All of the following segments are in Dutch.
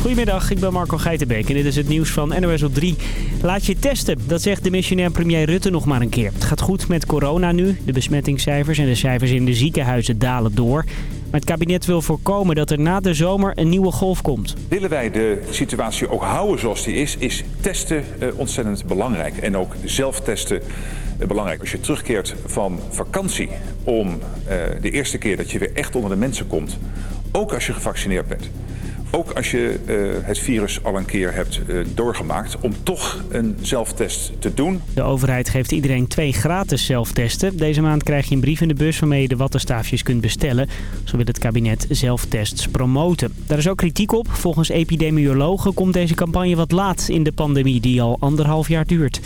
Goedemiddag, ik ben Marco Geitenbeek en dit is het nieuws van NOS op 3. Laat je testen, dat zegt de missionair premier Rutte nog maar een keer. Het gaat goed met corona nu. De besmettingscijfers en de cijfers in de ziekenhuizen dalen door. Maar het kabinet wil voorkomen dat er na de zomer een nieuwe golf komt. Willen wij de situatie ook houden zoals die is, is testen eh, ontzettend belangrijk. En ook zelftesten eh, belangrijk. Als je terugkeert van vakantie om eh, de eerste keer dat je weer echt onder de mensen komt, ook als je gevaccineerd bent, ook als je uh, het virus al een keer hebt uh, doorgemaakt, om toch een zelftest te doen. De overheid geeft iedereen twee gratis zelftesten. Deze maand krijg je een brief in de bus waarmee je de wattenstaafjes kunt bestellen. Zo wil het kabinet zelftests promoten. Daar is ook kritiek op. Volgens epidemiologen komt deze campagne wat laat in de pandemie die al anderhalf jaar duurt.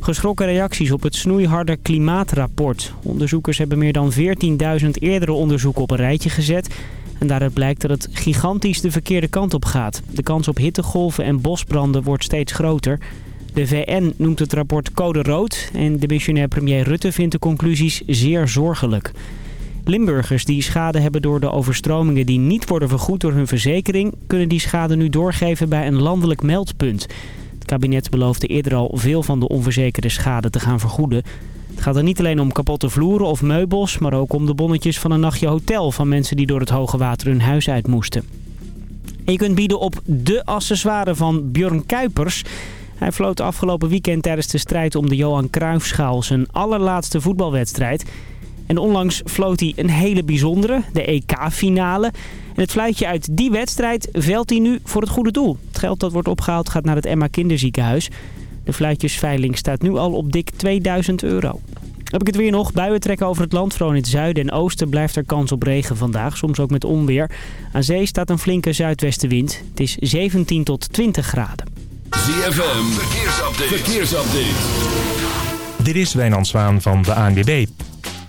Geschrokken reacties op het snoeiharde klimaatrapport. Onderzoekers hebben meer dan 14.000 eerdere onderzoeken op een rijtje gezet... En daaruit blijkt dat het gigantisch de verkeerde kant op gaat. De kans op hittegolven en bosbranden wordt steeds groter. De VN noemt het rapport code rood en de missionair premier Rutte vindt de conclusies zeer zorgelijk. Limburgers die schade hebben door de overstromingen die niet worden vergoed door hun verzekering... kunnen die schade nu doorgeven bij een landelijk meldpunt. Het kabinet beloofde eerder al veel van de onverzekerde schade te gaan vergoeden... Het gaat er niet alleen om kapotte vloeren of meubels, maar ook om de bonnetjes van een nachtje hotel van mensen die door het hoge water hun huis uit moesten. En je kunt bieden op de accessoire van Björn Kuipers. Hij floot afgelopen weekend tijdens de strijd om de Johan Cruijffschaal zijn allerlaatste voetbalwedstrijd. En onlangs floot hij een hele bijzondere, de EK-finale. En het fluitje uit die wedstrijd velt hij nu voor het goede doel. Het geld dat wordt opgehaald gaat naar het Emma Kinderziekenhuis. De fluitjesveiling staat nu al op dik 2000 euro. Heb ik het weer nog. Buien trekken over het land. Vooral in het zuiden en oosten blijft er kans op regen vandaag. Soms ook met onweer. Aan zee staat een flinke zuidwestenwind. Het is 17 tot 20 graden. ZFM. Verkeersupdate. Verkeersupdate. Dit is Wijnand Zwaan van de ANWB.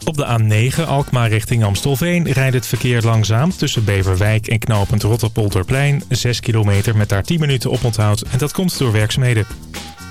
Op de A9 Alkmaar richting Amstelveen rijdt het verkeer langzaam tussen Beverwijk en knooppunt Rotterpolderplein. 6 kilometer met daar 10 minuten oponthoud en dat komt door werkzaamheden.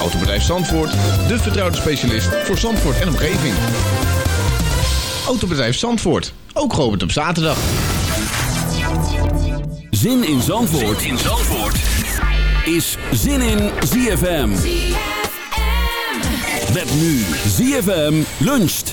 Autobedrijf Zandvoort, de vertrouwde specialist voor Zandvoort en omgeving. Autobedrijf Zandvoort, ook geopend op zaterdag. Zin in Zandvoort, in Zandvoort. is Zin in ZFM. Met nu ZFM luncht.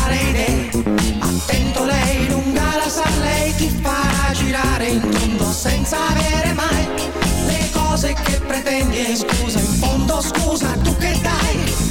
Attento lei lunga la sa lei ti farà girare in tondo senza avere mai le cose che pretendi? E Scusa, in fondo scusa, tu che dai?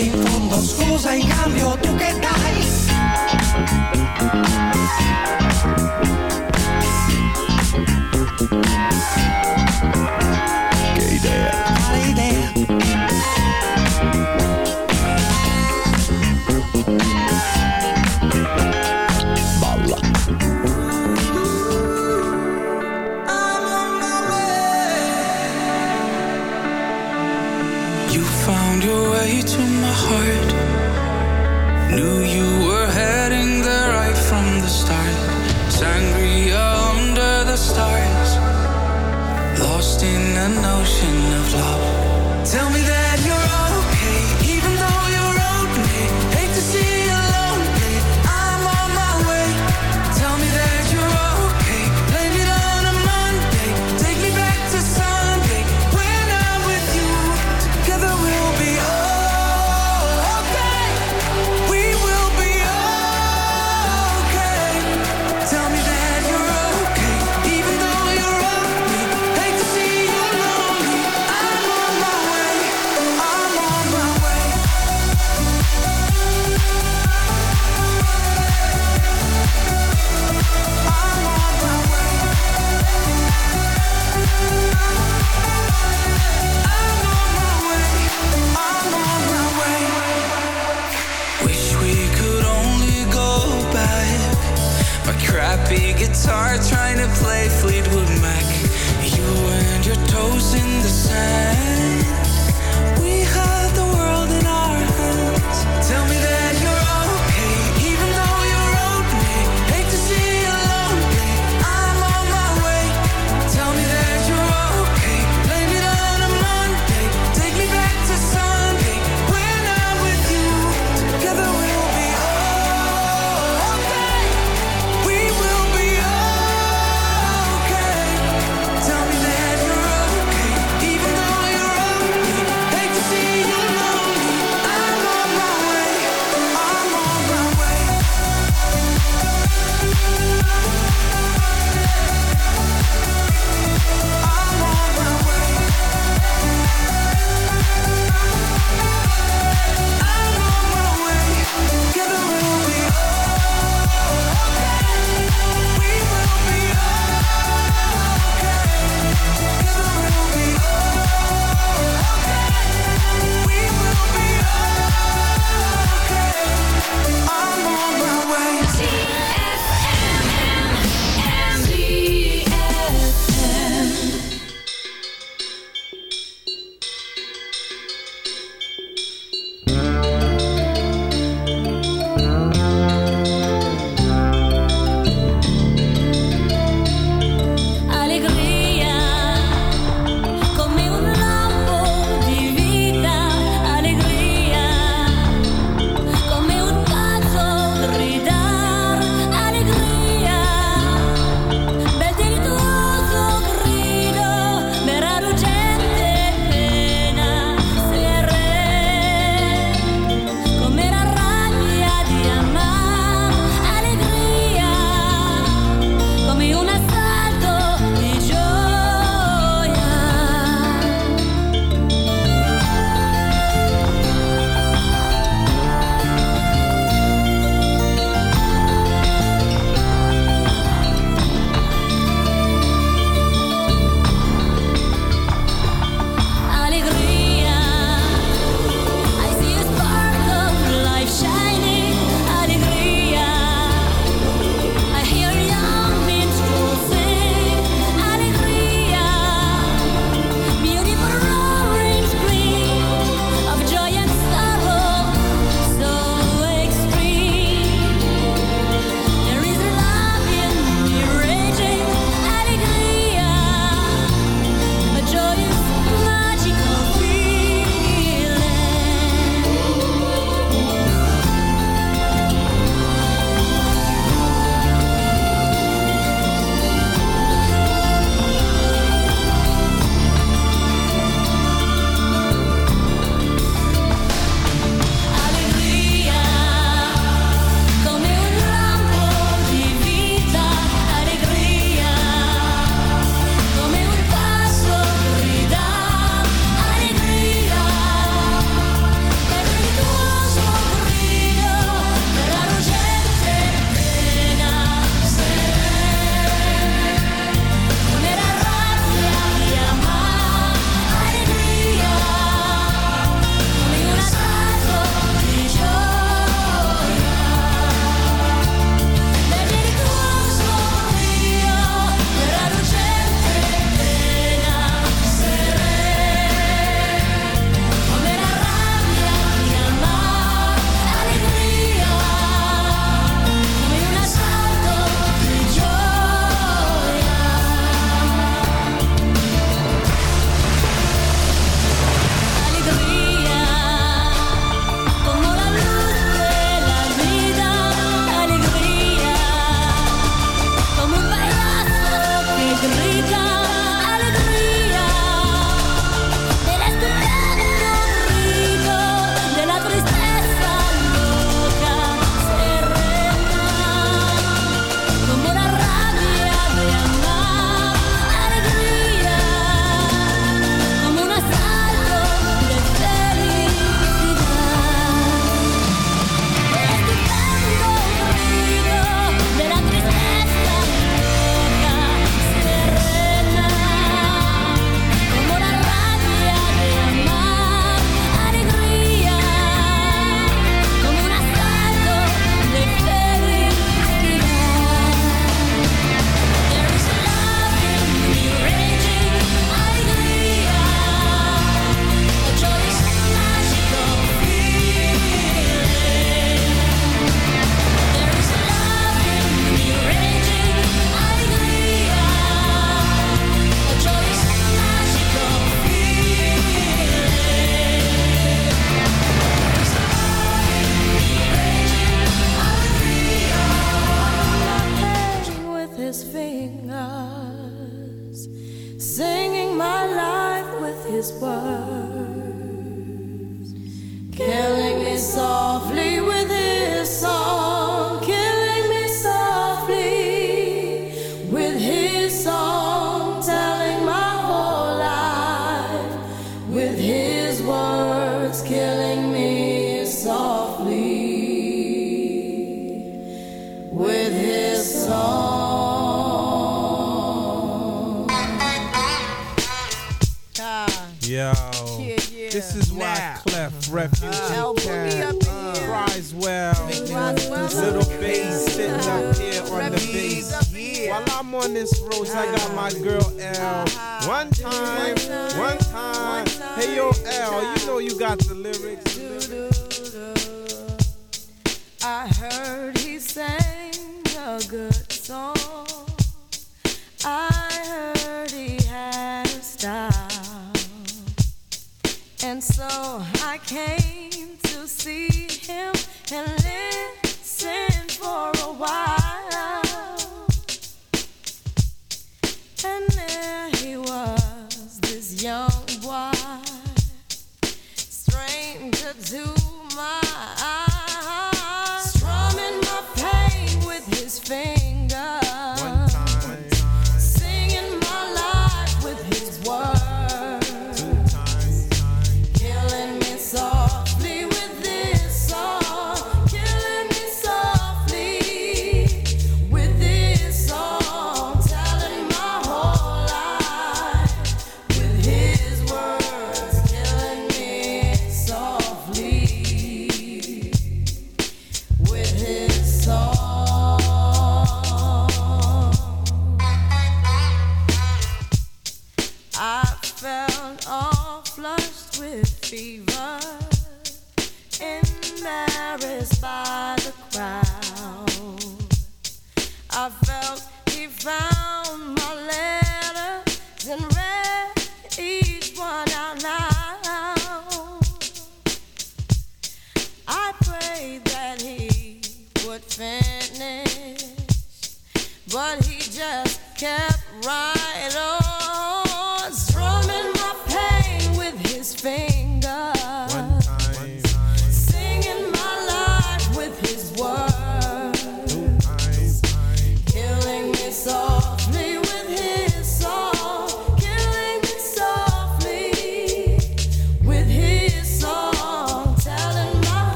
In fondo. Scusa in cambio tu che dai?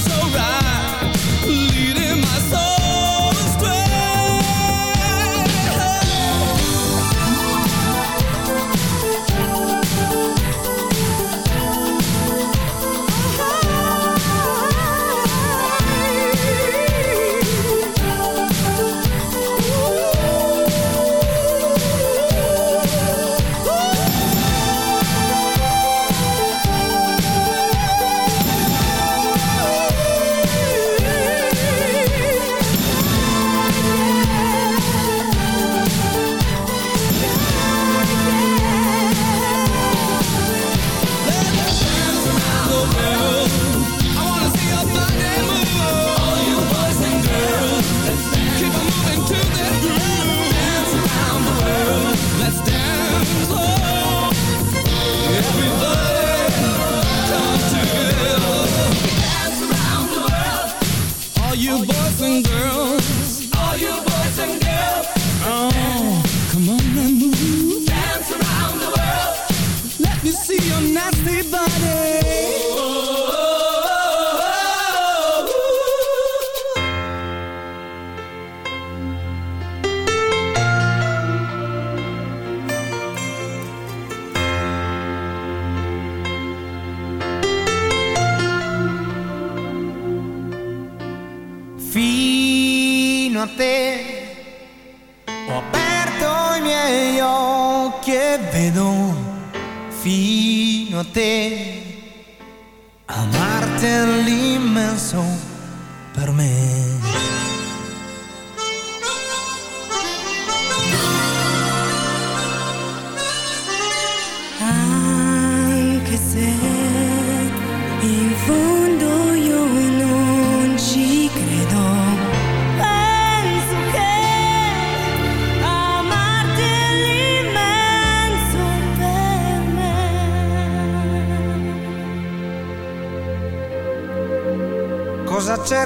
So alright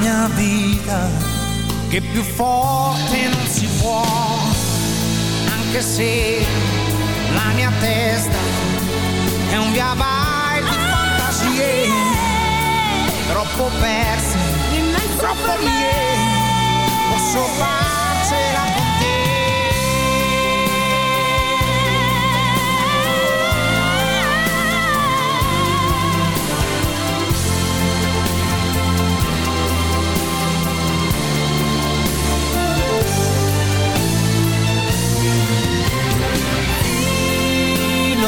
Mia vita, che più forte non si può, anche se la mia testa è un via vai di fantasie, troppo perse, troppo mie, posso farcela con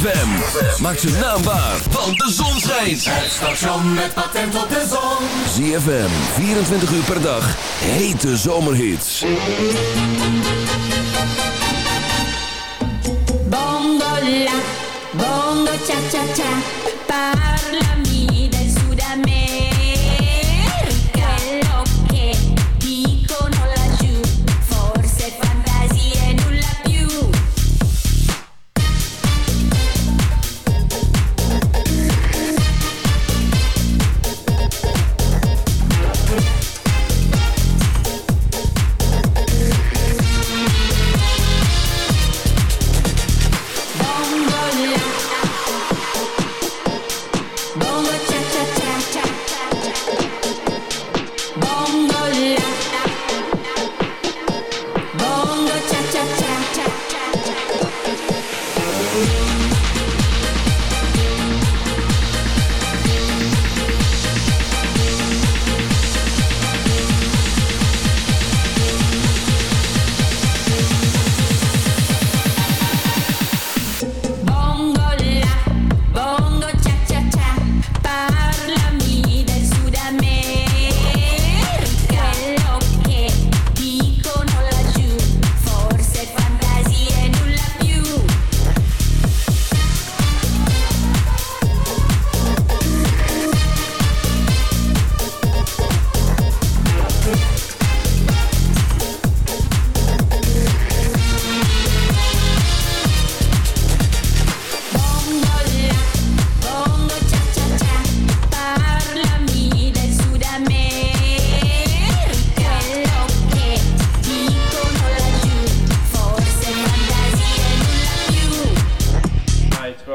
ZFM. Maak zijn naam waar, want de zon schijnt. Het station met patent op de zon. ZFM, 24 uur per dag. Hete zomerhits. Bongola, bongo cha cha cha, parlami del Sud America.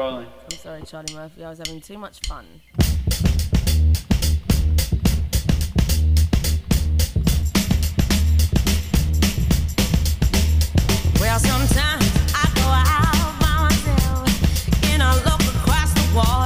rolling. I'm sorry, Charlie Murphy. I was having too much fun. Well, sometimes I go out by myself and I look across the water.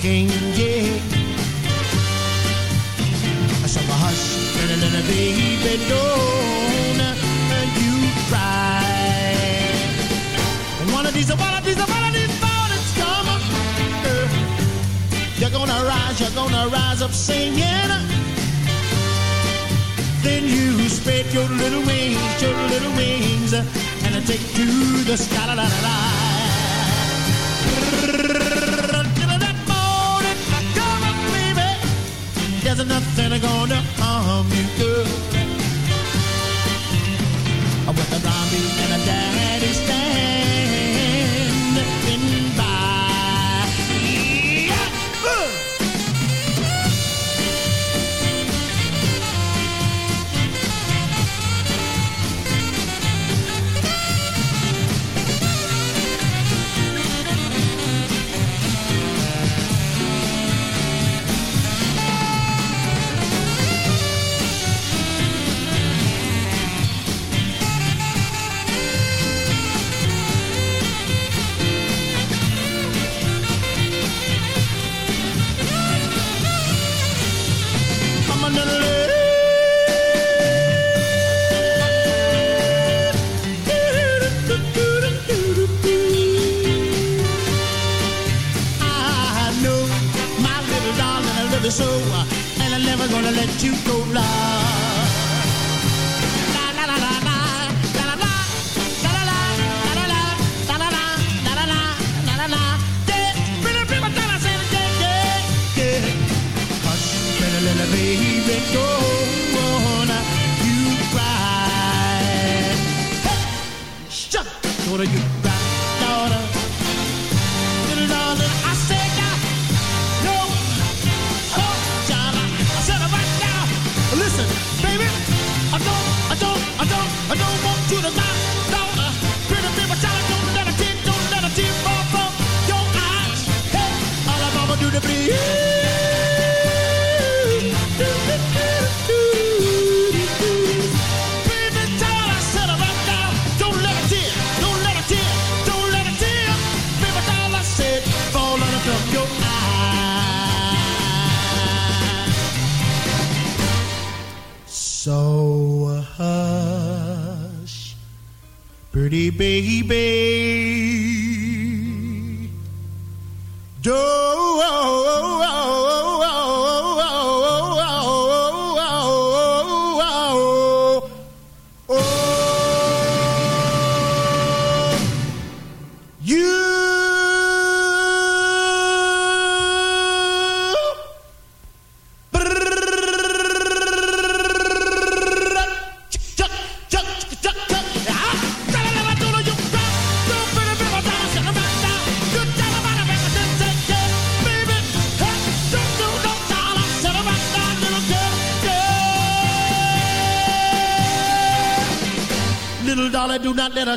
quem did. So hush, little, little baby, don't you cry. One of these, one of these, one of these mornings come, uh, you're gonna rise, you're gonna rise up singing. Then you spread your little wings, your little wings, and take to the sky. La, la, la, So hush, pretty baby. Don't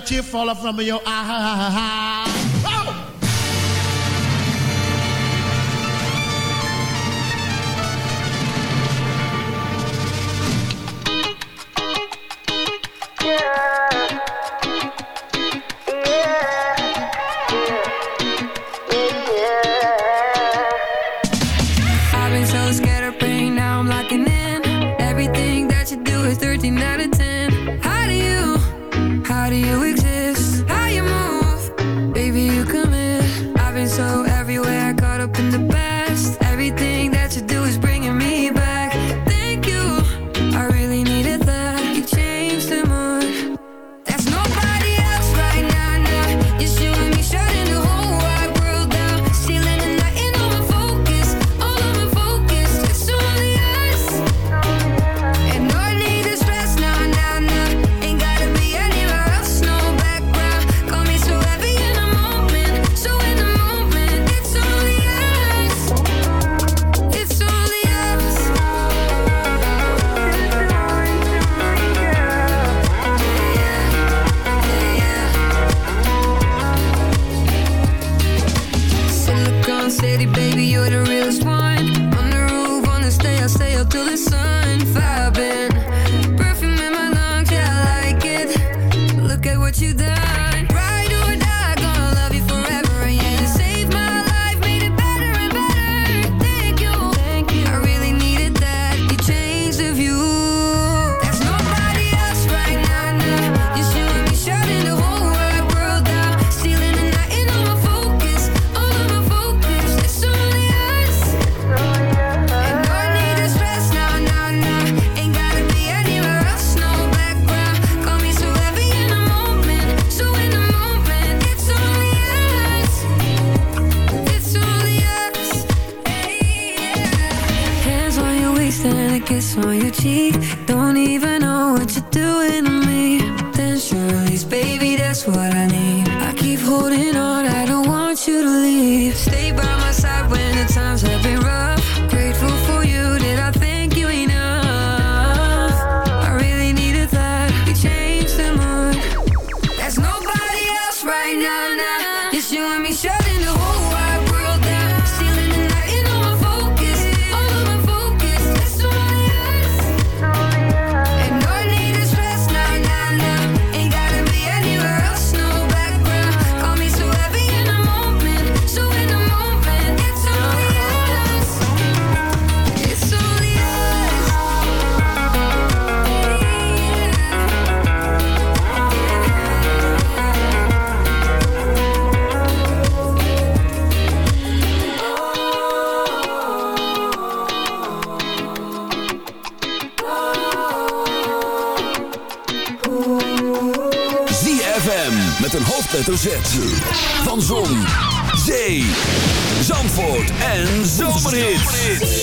chief fall from your ah, eye. Z. Van Zon, Zee, Zandvoort en Zomerhits.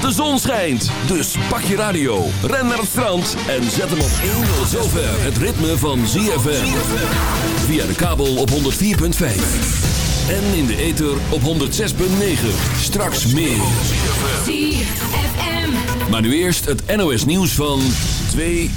de zon schijnt. Dus pak je radio, ren naar het strand en zet hem op 1. Zover het ritme van ZFM. Via de kabel op 104.5. En in de ether op 106.9. Straks meer. ZFM. Maar nu eerst het NOS nieuws van 2